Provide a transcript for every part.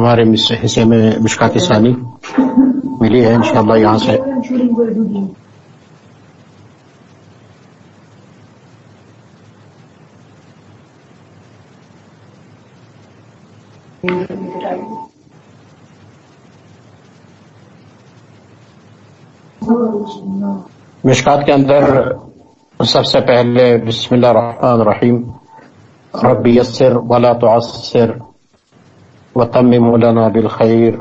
ہمارے حصے میں مشکات ثانی ملی ہے، انشاءاللہ یہاں سے۔ مشکات کے اندر سب سے پہلے بسم اللہ الرحمن الرحیم۔ رب یسر ولا تعسر۔ وتمم لنا بالخير.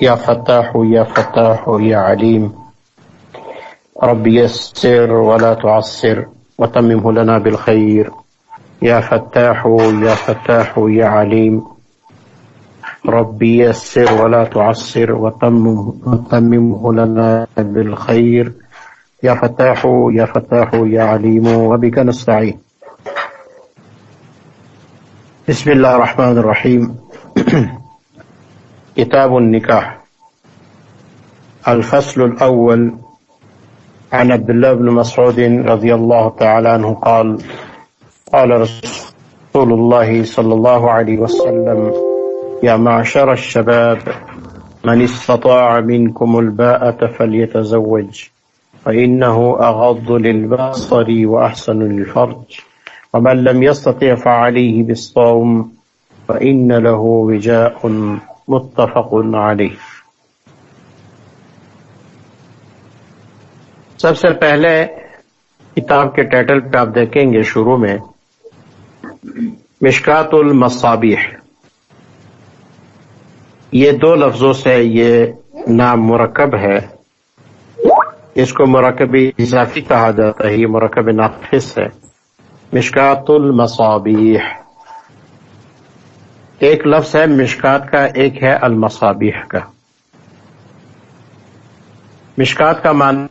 يا فتاح يا فتاح، يا عليم. رب يسر ولا تعسر. وتممه لنا بالخير. يا فتاح يا فتاح، يا عليم. رب يسر ولا تعسر. وتممه لنا بالخير. يا فتاح يا فتاح، يا عليم. وبك نستعين. بسم الله الرحمن الرحيم. كتاب النكاح. الفصل الأول. عن عبد الله بن مسعود رضي الله تعالى عنه قال قال رسول الله صلى الله عليه وسلم، يا معشر الشباب، من استطاع منكم الباءة فليتزوج، فإنه أغض للبصر وأحسن للفرج، ومن لم يستطع فعليه بالصوم فإن له وجاء متفق علیہ سب سے پہلے کتاب کے ٹائٹل پہ آپ دیکھیں گے شروع میں، مشکات المصابیح۔ یہ دو لفظوں سے یہ نام مرکب ہے۔ اس کو مرکب اضافی کہا جاتا ہے، یہ مرکب ناقص ہے۔ مشکات المصابیح۔ ایک لفظ ہے، مشکات کا، ایک ہے المصابیح کا۔ مشکات کا معنی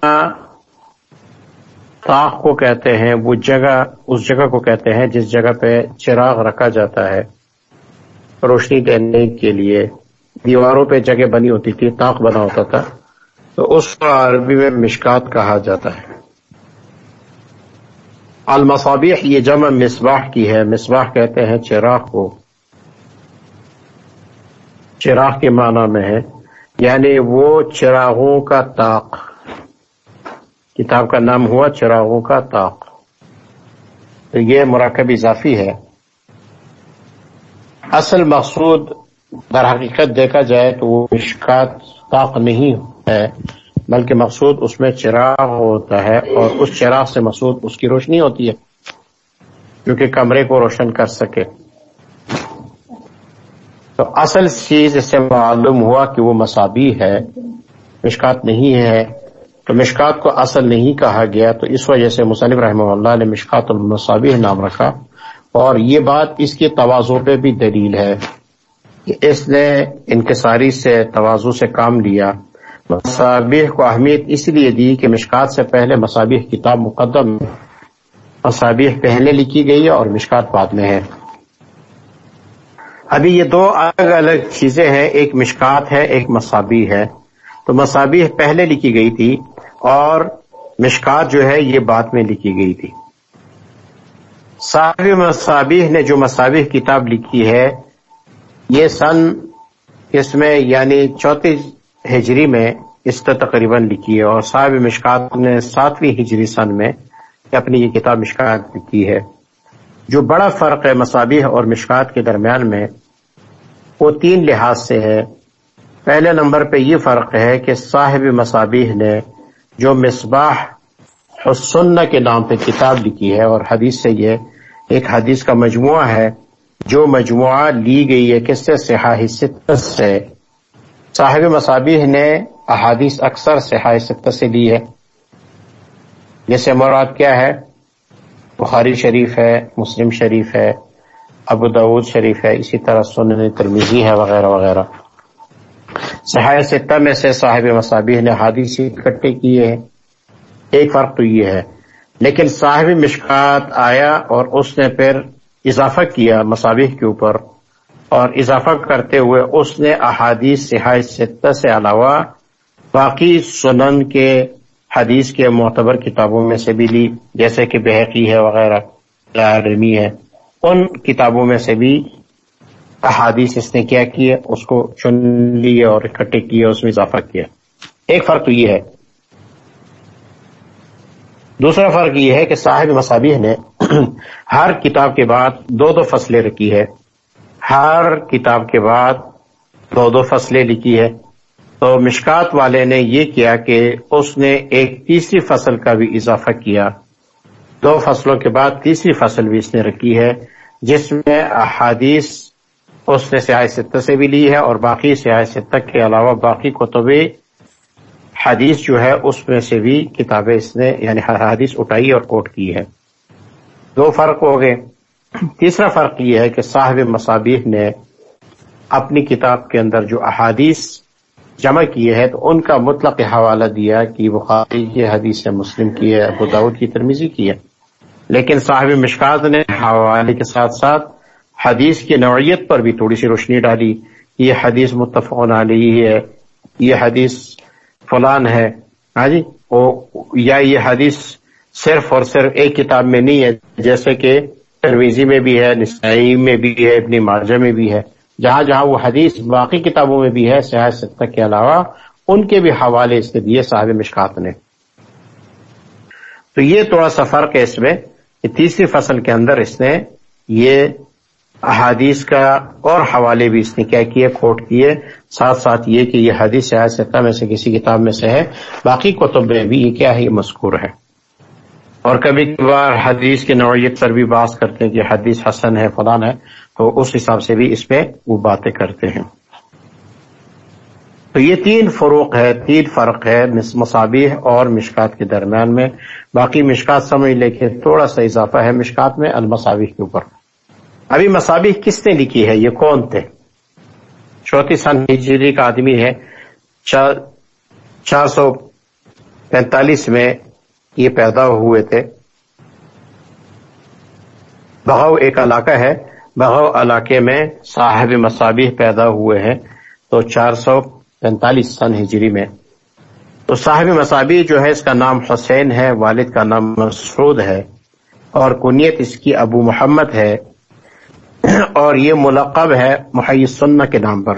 تاخ کو کہتے ہیں، وہ جگہ، اس جگہ کو کہتے ہیں جس جگہ پہ چراغ رکھا جاتا ہے۔ روشنی دینے کے لیے دیواروں پہ جگہ بنی ہوتی تھی تاخ بنا ہوتا تھا۔ تو اس کو عربی میں مشکات کہا جاتا ہے۔ المصابیح یہ جمع مصباح کی ہے۔ مصباح کہتے ہیں چراغ کو۔ چراغ کے معنی میں ہے یعنی وہ چراغوں کا طاق۔ کتاب کا نام ہوا چراغوں کا طاق۔ تو یہ مراکب اضافی ہے۔ اصل مقصود در حقیقت دیکھا جائے تو وہ مشکات طاق نہیں ہے، بلکہ مقصود اس میں چراغ ہوتا ہے اور اس چراغ سے مقصود اس کی روشنی ہوتی ہے کیونکہ کمرے کو روشن کر سکے۔ تو اصل چیز اس سے معلوم ہوا کہ وہ مسابی ہے، مشکات نہیں ہے۔ تو مشکات کو اصل نہیں کہا گیا، تو اس وجہ سے مصنف رحمہ اللہ نے مشکات المصابی نام رکھا۔ اور یہ بات اس کے توازو پہ بھی دلیل ہے کہ اس نے انکساری سے توازو سے کام لیا۔ مصابیح کو اہمیت اس لیے دی کہ مشکات سے پہلے مصابیح کتاب مقدم مصابیح پہلے لکھی گئی ہے اور مشکات بعد میں ہے۔ ابھی یہ دو الگ الگ چیزیں ہیں، ایک مشکات ہے، ایک مسابی ہے۔ تو مسابی پہلے لکھی گئی تھی اور مشکات جو ہے یہ بعد میں لکھی گئی تھی۔ صاحب مصابیح نے جو مسابی کتاب لکھی ہے، یہ سن اس میں یعنی چوتھی ہجری میں اس طرح تقریباً لکھی ہے اور صاحب مشکات نے ساتویں ہجری سن میں اپنی یہ کتاب مشکات لکھی ہے۔ جو بڑا فرق ہے مسابیح اور مشکات کے درمیان میں، وہ تین لحاظ سے ہے۔ پہلے نمبر پہ یہ فرق ہے کہ صاحب مسابیح نے جو مصباح حسن کے نام پہ کتاب لکھی ہے، اور حدیث سے یہ ایک حدیث کا مجموعہ ہے، جو مجموعہ لی گئی ہے کس سے؟ سیاح سے۔ صاحب مسابیح نے احادیث اکثر سیاح سے لی ہے۔ جیسے مراد کیا ہے؟ بخاری شریف ہے، مسلم شریف ہے، ابو دعود شریف ہے، اسی طرح سنن ترمیزی ہے، وغیرہ وغیرہ۔ سہای ستہ میں سے صاحب مصابیح نے حادث اکٹھے کیے ہیں۔ ایک فرق تو یہ ہے۔ لیکن صاحب مشکات آیا اور اس نے پھر اضافہ کیا مصابیح کے اوپر۔ اور اضافہ کرتے ہوئے اس نے احادیث سہای ستہ سے علاوہ باقی سنن کے حدیث کے معتبر کتابوں میں سے بھی لی، جیسے کہ بحقی ہے، وغیرہ رمی ہے، ان کتابوں میں سے بھی احادیث اس نے کیا کیا اس کو چن لیے اور اکٹھے کیے، اس میں اضافہ کیا۔ ایک فرق تو یہ ہے۔ دوسرا فرق یہ ہے کہ صاحب مسابیح نے ہر کتاب کے بعد دو دو فصلیں رکھی ہے۔ ہر کتاب کے بعد دو دو فصلیں لکھی ہے۔ تو مشکات والے نے یہ کیا کہ اس نے ایک تیسری فصل کا بھی اضافہ کیا۔ دو فصلوں کے بعد تیسری فصل بھی اس نے رکھی ہے، جس میں احادیث اس نے سیاح ستہ سے بھی لی ہے اور باقی سیاح ستہ کے علاوہ باقی کتب حدیث جو ہے اس میں سے بھی کتابیں اس نے یعنی حدیث اٹھائی اور کوٹ کی ہے۔ دو فرق ہو گئے۔ تیسرا فرق یہ ہے کہ صاحب مصابیح نے اپنی کتاب کے اندر جو احادیث جمع کیے ہیں تو ان کا مطلق حوالہ دیا کہ بخاری کی حدیث مسلم کی ہے، ابو داود کی ترمیزی کی ہے۔ لیکن صاحب مشکات نے حوالے کے ساتھ ساتھ حدیث کی نوعیت پر بھی تھوڑی سی روشنی ڈالی۔ یہ حدیث متفق علیہ ہے، یہ حدیث فلان ہے۔ ہاں جی یا یہ حدیث صرف اور صرف ایک کتاب میں نہیں ہے، جیسے کہ ترویزی میں بھی ہے، نسائی میں بھی ہے، ابن مارجہ میں بھی ہے۔ جہاں جہاں وہ حدیث باقی کتابوں میں بھی ہے سیاح ستہ کے علاوہ، ان کے بھی حوالے اس نے دیے صاحب مشکات نے۔ تو یہ تھوڑا سا فرق ہے اس میں کہ تیسری فصل کے اندر اس نے یہ احادیث کا اور حوالے بھی اس نے کیا کیے، کوٹ کیے، ساتھ ساتھ یہ کہ یہ حدیث ستہ میں سے کسی کتاب میں سے ہے، باقی کتب میں بھی یہ کیا ہے، یہ مذکور ہے۔ اور کبھی کبھار حدیث کی نوعیت پر بھی بات کرتے ہیں کہ حدیث حسن ہے، فلان ہے، تو اس حساب سے بھی اس پہ وہ باتیں کرتے ہیں۔ تو یہ تین فروق ہے، تین فرق ہے مسابیح اور مشکات کے درمیان میں۔ باقی مشکات سمجھ لے کے تھوڑا سا اضافہ ہے مشکات میں المصابیح کے اوپر۔ ابھی مسابیح کس نے لکھی ہے؟ یہ کون تھے؟ چوتھی سن ہجری کا آدمی ہے چار سو پینتالیس میں یہ پیدا ہوئے تھے۔ بہاؤ ایک علاقہ ہے۔ بہو علاقے میں صاحب مسابیح پیدا ہوئے ہیں۔ تو چار سو پینتالیس سن ہجری میں۔ تو صاحب مسابی جو ہے، اس کا نام حسین ہے، والد کا نام مسعود ہے۔ اور کنیت اس کی ابو محمد ہے۔ اور یہ ملقب ہے محی السنہ کے نام پر۔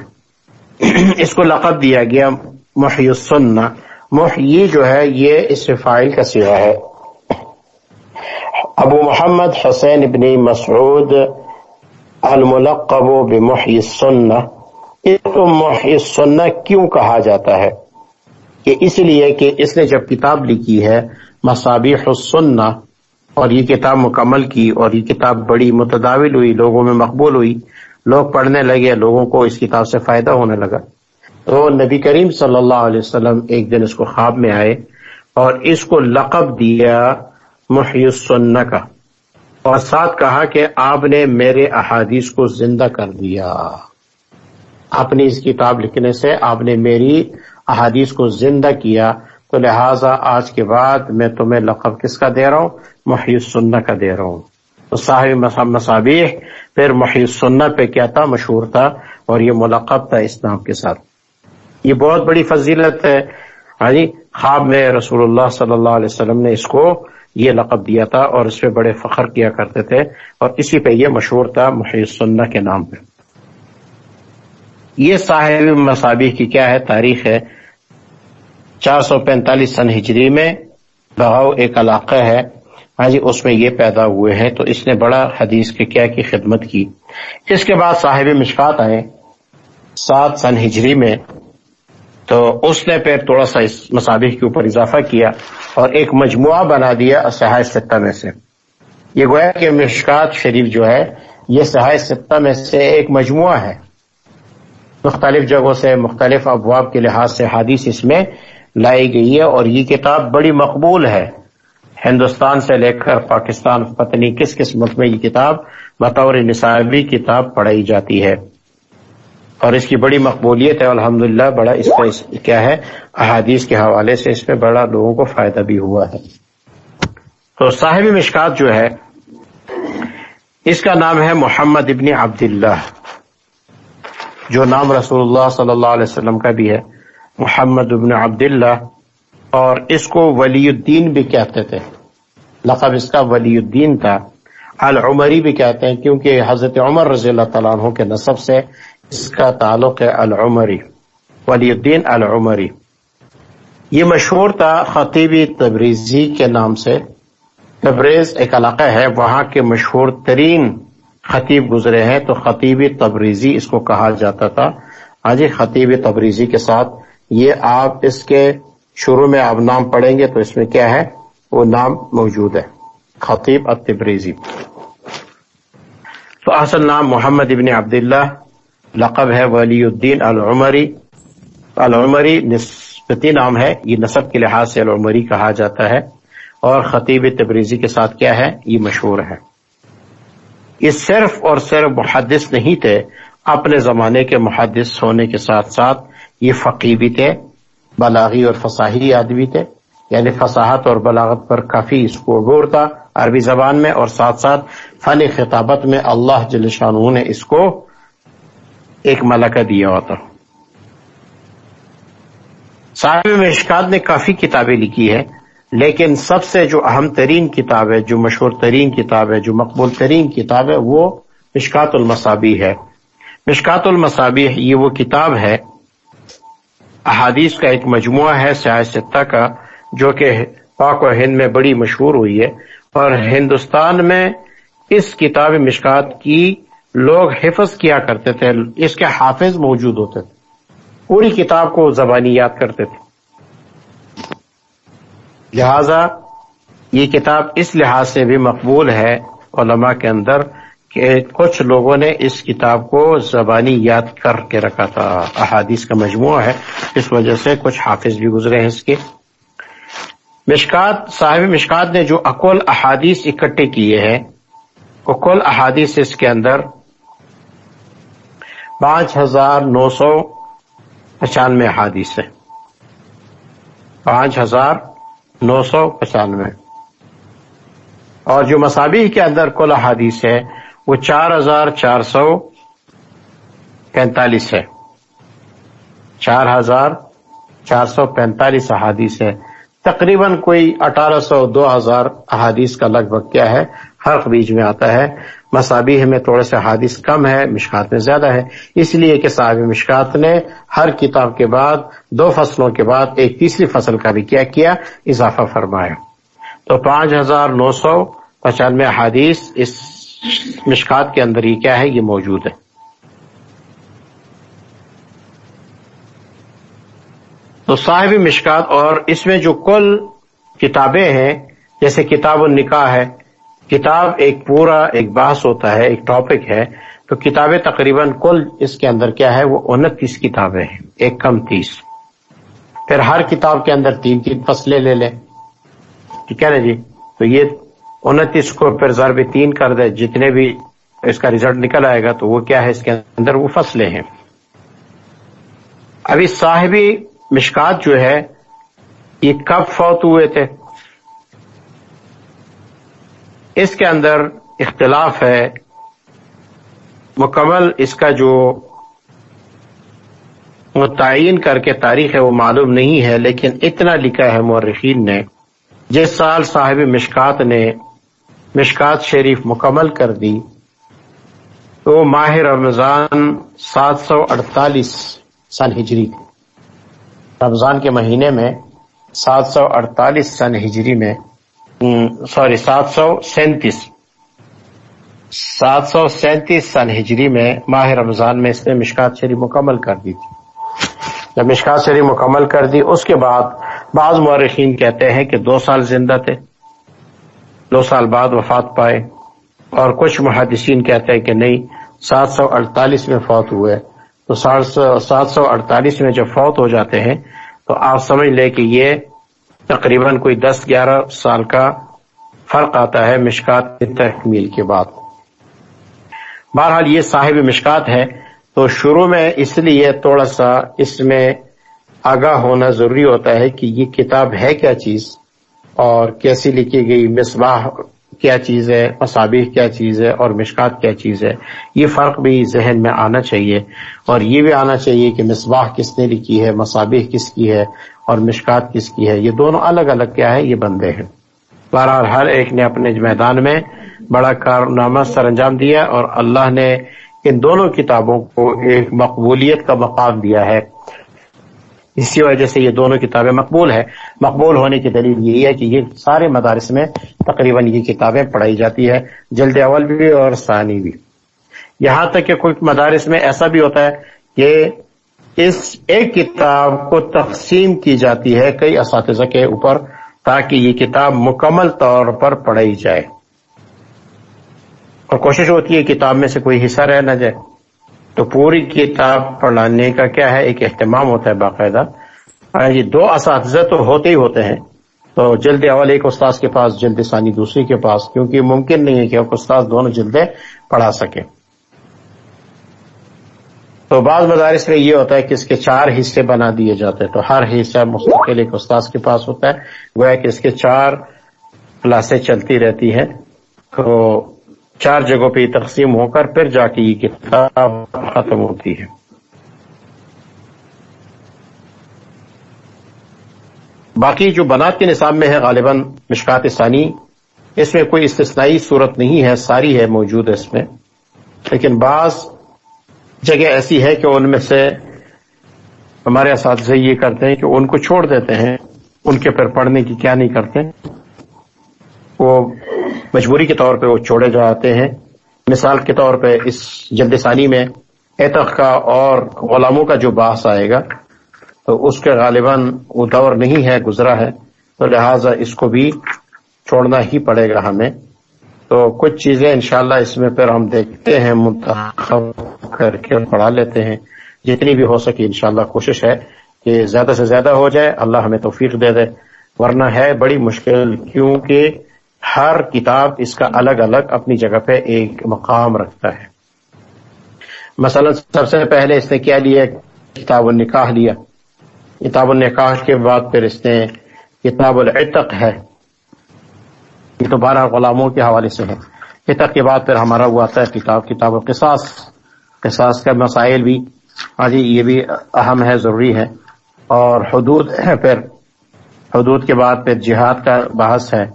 اس کو لقب دیا گیا محی السنہ۔ محیی جو ہے، یہ اس فائل کا سیرا ہے۔ ابو محمد حسین ابن مسعود الملقب بمحی السنہ۔ اس کو محی السنہ کیوں کہا جاتا ہے؟ کہ اس لیے کہ اس نے جب کتاب لکھی ہے مسابیح السنہ، اور یہ کتاب مکمل کی، اور یہ کتاب بڑی متداول ہوئی، لوگوں میں مقبول ہوئی، لوگ پڑھنے لگے، لوگوں کو اس کتاب سے فائدہ ہونے لگا۔ تو نبی کریم صلی اللہ علیہ وسلم ایک دن اس کو خواب میں آئے اور اس کو لقب دیا محی السنہ کا اور ساتھ کہا کہ آپ نے میرے احادیث کو زندہ کر دیا۔ اپنی اس کتاب لکھنے سے آپ نے میری احادیث کو زندہ کیا۔ تو لہٰذا آج کے بعد میں تمہیں لقب کس کا دے رہا ہوں؟ محی السنہ کا دے رہا ہوں۔ تو صاحب مسابیح پھر محی السنہ پہ کیا تھا؟ مشہور تھا اور یہ ملقب تھا اس نام کے ساتھ۔ یہ بہت بڑی فضیلت ہے۔ ہاں جی خواب میں رسول اللہ صلی اللہ علیہ وسلم نے اس کو یہ لقب دیا تھا اور اس پہ بڑے فخر کیا کرتے تھے اور اسی پہ یہ مشہور تھا محی السنہ کے نام پہ۔ یہ صاحب مسابیح کی کیا ہے؟ تاریخ ہے۔ چار سو پینتالیس سن ہجری میں بہاؤ ایک علاقہ ہے۔ ہاں جی اس میں یہ پیدا ہوئے ہیں۔ تو اس نے بڑا حدیث کے کیا کی خدمت کی۔ اس کے بعد صاحب مشکات آئے۔ سات سن ہجری میں تو اس نے پھر تھوڑا سا اس مسابق کے اوپر اضافہ کیا اور ایک مجموعہ بنا دیا سہای ستہ میں سے۔ یہ گویا کہ مشکات شریف جو ہے، یہ سہای ستہ میں سے ایک مجموعہ ہے۔ مختلف جگہوں سے، مختلف ابواب کے لحاظ سے حادث اس میں لائی گئی ہے اور یہ کتاب بڑی مقبول ہے۔ ہندوستان سے لے کر پاکستان پتنی کس کس ملک میں یہ کتاب بطور نصابی کتاب پڑھائی جاتی ہے۔ اور اس کی بڑی مقبولیت ہے الحمد بڑا اس کا کیا ہے، احادیث کے حوالے سے اس میں بڑا لوگوں کو فائدہ بھی ہوا ہے۔ تو صاحب مشکات جو ہے، اس کا نام ہے محمد ابن عبداللہ۔ جو نام رسول اللہ صلی اللہ علیہ وسلم کا بھی ہے، محمد ابن عبداللہ۔ اور اس کو ولی الدین بھی کہتے تھے۔ لقب اس کا ولی الدین تھا۔ العمری بھی کہتے ہیں، کیونکہ حضرت عمر رضی اللہ تعالیٰ عنہ کے نصب سے اس کا تعلق ہے العمری، ولی الدین العمری۔ یہ مشہور تھا خطیبی تبریزی کے نام سے۔ تبریز ایک علاقہ ہے، وہاں کے مشہور ترین خطیب گزرے ہیں، تو خطیبی تبریزی اس کو کہا جاتا تھا۔ آج خطیب تبریزی کے ساتھ یہ آپ اس کے شروع میں آپ نام پڑھیں گے تو اس میں کیا ہے؟ وہ نام موجود ہے، خطیب التبریزی۔ تو اصل نام محمد ابن عبداللہ لقب ہے ولی الدین العمری۔ العمری نسبتی نام ہے، یہ نصب کے لحاظ سے العمری کہا جاتا ہے۔ اور خطیب تبریزی کے ساتھ کیا ہے؟ یہ مشہور ہے۔ یہ صرف اور صرف محدث نہیں تھے، اپنے زمانے کے محدث ہونے کے ساتھ ساتھ یہ فقی بھی تھے، بلاغی اور فصاحی آدمی تھے۔ یعنی فصاحت اور بلاغت پر کافی اس کو غور تھا عربی زبان میں، اور ساتھ ساتھ فن خطابت میں اللہ جل شاہ نے اس کو ایک ملکہ دیا ہوتا۔ صاحب مشکات نے کافی کتابیں لکھی ہے لیکن سب سے جو اہم ترین کتاب ہے، جو مشہور ترین کتاب ہے، جو مقبول ترین کتاب ہے، وہ مشکات المصابی ہے۔ مشکات المصابی یہ وہ کتاب ہے، احادیث کا ایک مجموعہ ہے سیاستہ کا، جو کہ پاک و ہند میں بڑی مشہور ہوئی ہے۔ اور ہندوستان میں اس کتاب مشکات کی لوگ حفظ کیا کرتے تھے، اس کے حافظ موجود ہوتے تھے۔ پوری کتاب کو زبانی یاد کرتے تھے۔ لہذا یہ کتاب اس لحاظ سے بھی مقبول ہے علماء کے اندر کہ کچھ لوگوں نے اس کتاب کو زبانی یاد کر کے رکھا تھا۔ احادیث کا مجموعہ ہے، اس وجہ سے کچھ حافظ بھی گزرے ہیں اس کے۔ مشکات، صاحب مشکات نے جو اکول احادیث اکٹھے کیے ہیں، اکول احادیث اس کے اندر پانچ ہزار نو سو پچانوے احادیث ہے پانچ ہزار نو سو پچانوے۔ اور جو مسابی کے اندر کل احادیث ہے، وہ چار ہزار چار سو پینتالیس ہے۔ چار ہزار چار سو پینتالیس احادیث ہے۔ تقریباً کوئی اٹھارہ سو دو ہزار احادیث کا لگ بھگ کیا ہے فرق بیچ میں آتا ہے۔ مسابی میں تھوڑے سے حادث کم ہے، مشکات میں زیادہ ہے۔ اس لیے کہ صاحب مشکات نے ہر کتاب کے بعد، دو فصلوں کے بعد ایک تیسری فصل کا بھی کیا کیا، اضافہ فرمایا۔ تو پانچ ہزار نو سو پچانوے حادیث اس مشکات کے اندر ہی کیا ہے؟ یہ موجود ہے۔ تو صاحب مشکات اور اس میں جو کل کتابیں ہیں، جیسے کتاب النکاح ہے کتاب ایک پورا ایک بحث ہوتا ہے، ایک ٹاپک ہے۔ تو کتابیں تقریباً کل اس کے اندر کیا ہے؟ وہ انتیس کتابیں ہیں، ایک کم تیس۔ پھر ہر کتاب کے اندر تین تین فصلیں لے لیں۔ ٹھیک ہے نا جی؟ تو یہ انتیس کو پھر ضرب تین کر دے جتنے بھی اس کا ریزلٹ نکل آئے گا تو وہ کیا ہے؟ اس کے اندر وہ فصلیں ہیں۔ ابھی صاحبی مشکات جو ہے، یہ کب فوت ہوئے تھے؟ اس کے اندر اختلاف ہے۔ مکمل اس کا جو متعین کر کے تاریخ ہے وہ معلوم نہیں ہے، لیکن اتنا لکھا ہے مورخین نے۔ جس سال صاحب مشکات نے مشکات شریف مکمل کر دی، تو ماہ رمضان سات سو اڑتالیس سن ہجری رمضان کے مہینے میں سات سو اڑتالیس سن ہجری میں سوری، سات سو سینتیس۔ سات سو سینتیس سن ہجری میں ماہ رمضان میں اس نے مشکات شریف مکمل کر دی تھی۔ جب مشکات شریف مکمل کر دی، اس کے بعد بعض مورخین کہتے ہیں کہ دو سال زندہ تھے۔ دو سال بعد وفات پائے۔ اور کچھ محدثین کہتے ہیں کہ نہیں، سات سو اڑتالیس میں فوت ہوئے۔ تو سات سو اڑتالیس میں جب فوت ہو جاتے ہیں، تو آپ سمجھ لیں کہ یہ تقریباً کوئی دس گیارہ سال کا فرق آتا ہے مشکات تحمیل کے بعد۔ بہرحال یہ صاحب مشکات ہے تو شروع میں اس لیے تھوڑا سا اس میں آگاہ ہونا ضروری ہوتا ہے کہ یہ کتاب ہے کیا چیز اور کیسی لکھی گئی، مصباح کیا چیز ہے مسابی کیا چیز ہے اور مشکات کیا چیز ہے۔ یہ فرق بھی ذہن میں آنا چاہیے اور یہ بھی آنا چاہیے کہ مصباح کس نے لکھی ہے مسابی کس کی ہے اور مشکات کس کی ہے؟ یہ دونوں الگ الگ کیا ہے؟ یہ بندے ہیں۔ بہرحال ہر ایک نے اپنے میدان میں بڑا کارنامہ سر انجام دیا اور اللہ نے ان دونوں کتابوں کو ایک مقبولیت کا مقام دیا ہے۔ اسی وجہ سے یہ دونوں کتابیں مقبول ہے مقبول ہونے کی دلیل یہی ہے کہ یہ سارے مدارس میں تقریباً یہ کتابیں پڑھائی جاتی ہے جلد اول بھی اور ثانی بھی۔ یہاں تک کہ کوئی مدارس میں ایسا بھی ہوتا ہے کہ اس ایک کتاب کو تقسیم کی جاتی ہے کئی اساتذہ کے اوپر تاکہ یہ کتاب مکمل طور پر پڑھائی جائے۔ اور کوشش ہوتی ہے کتاب میں سے کوئی حصہ رہ نہ جائے۔ تو پوری کتاب پڑھانے کا کیا ہے؟ ایک اہتمام ہوتا ہے باقاعدہ۔ ہاں جی دو اساتذہ تو ہوتے ہی ہوتے ہیں۔ تو جلد اول ایک استاذ کے پاس، جلد ثانی دوسری کے پاس، کیونکہ ممکن نہیں ہے کہ ایک استاذ دونوں جلدیں پڑھا سکے۔ تو بعض مدارس میں یہ ہوتا ہے کہ اس کے چار حصے بنا دیے جاتے ہیں تو ہر حصہ مستقل ایک استاذ کے پاس ہوتا ہے۔ گویا کہ اس کے چار کلاسیں چلتی رہتی ہیں۔ تو چار جگہوں پہ یہ تقسیم ہو کر پھر جا کے یہ کتاب ختم ہوتی ہے۔ باقی جو بنات کے نصاب میں ہے غالباً مشکات ثانی، اس میں کوئی استثنائی صورت نہیں ہے، ساری ہے موجود ہے اس میں۔ لیکن بعض جگہ ایسی ہے کہ ان میں سے ہمارے اساتذہ یہ کرتے ہیں کہ ان کو چھوڑ دیتے ہیں، ان کے پھر پڑھنے کی کیا نہیں کرتے۔ وہ مجبوری کے طور پہ وہ چھوڑے جاتے ہیں۔ مثال کے طور پہ اس جلد ثانی میں اعتق کا اور غلاموں کا جو باس آئے گا، تو اس کے غالباً وہ دور نہیں ہے، گزرا ہے۔ تو لہٰذا اس کو بھی چھوڑنا ہی پڑے گا ہمیں۔ تو کچھ چیزیں انشاءاللہ اس میں پھر ہم دیکھتے ہیں، منتخب کر کے پڑھا لیتے ہیں۔ جتنی بھی ہو سکے انشاءاللہ کوشش ہے کہ زیادہ سے زیادہ ہو جائے۔ اللہ ہمیں توفیق دے دے۔ ورنہ ہے بڑی مشکل کیونکہ ہر کتاب اس کا الگ الگ اپنی جگہ پہ ایک مقام رکھتا ہے۔ مثلا سب سے پہلے اس نے کیا لیا؟ کتاب النکاح لیا۔ کتاب النکاح کے بعد پھر اس نے کتاب العتق ہے۔ یہ تو بارہ غلاموں کے حوالے سے ہے۔ عتق کے بعد پھر ہمارا وہ آتا ہے کتاب کتاب القصاص۔ قصاص کا مسائل بھی ہاں جی یہ بھی اہم ہے، ضروری ہے۔ اور حدود ہے پھر حدود کے بعد پھر جہاد کا بحث ہے۔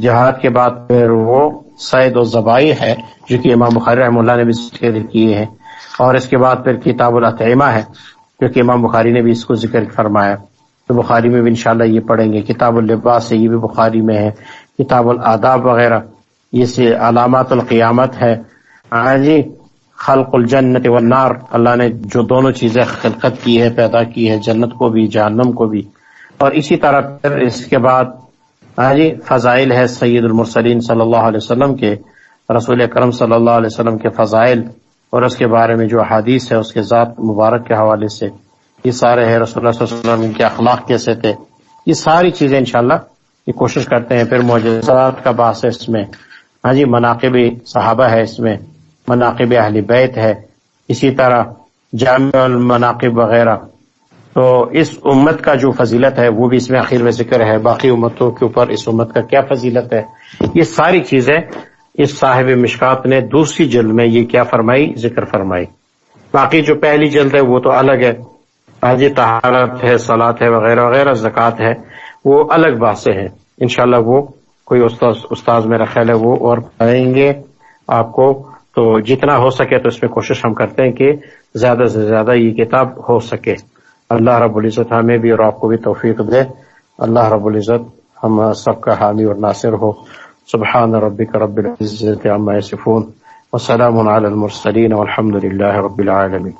جہاد کے بعد پھر وہ سعید و زبائی ہے، جو کہ امام بخاری رحم اللہ نے بھی ذکر کیے ہیں۔ اور اس کے بعد پھر کتاب الطعمہ ہے، جو کہ امام بخاری نے بھی اس کو ذکر فرمایا۔ تو بخاری میں بھی انشاءاللہ یہ پڑھیں گے۔ کتاب اللباس ہے، یہ بھی بخاری میں ہے۔ کتاب الاداب وغیرہ، یہ سے علامات القیامت ہے۔ ہاں جی خلق الجنت والنار، اللہ نے جو دونوں چیزیں خلقت کی ہے پیدا کی ہے جنت کو بھی، جہنم کو بھی۔ اور اسی طرح پھر اس کے بعد ہاں جی فضائل ہے سید المرسلین صلی اللہ علیہ وسلم کے، رسول اکرم صلی اللہ علیہ وسلم کے فضائل، اور اس کے بارے میں جو حدیث ہے، اس کے ذات مبارک کے حوالے سے۔ یہ سارے ہیں رسول اللہ صلی اللہ علیہ وسلم کے اخلاق کیسے تھے۔ یہ ساری چیزیں انشاءاللہ یہ کوشش کرتے ہیں پھر معجزات کا باعث ہے اس میں۔ ہاں جی مناقب صحابہ ہے اس میں، مناقب اہل بیت ہے، اسی طرح جامع المناقب وغیرہ۔ تو اس امت کا جو فضیلت ہے، وہ بھی اس میں آخر میں ذکر ہے۔ باقی امتوں کے اوپر اس امت کا کیا فضیلت ہے؟ یہ ساری چیزیں اس صاحب مشکات نے دوسری جلد میں یہ کیا فرمائی، ذکر فرمائی۔ باقی جو پہلی جلد ہے، وہ تو الگ ہے۔ ہاں حاجی تہارت ہے سلاد ہے، وغیرہ وغیرہ، زکوٰۃ ہے۔ وہ الگ باتیں ہیں۔ انشاءاللہ وہ کوئی استاذ استاذ میرا خیال ہے وہ اور پڑھیں گے آپ کو۔ تو جتنا ہو سکے تو اس میں کوشش ہم کرتے ہیں کہ زیادہ سے زیادہ یہ کتاب ہو سکے۔ اللہ رب العزت ہمیں بھی اور آپ کو بھی توفیق دے۔ اللہ رب العزت ہم سب کا حامی اور ناصر ہو۔ سبحان ربك رب العزت عما يصفون وسلام على المرسلين والحمد لله رب العالمين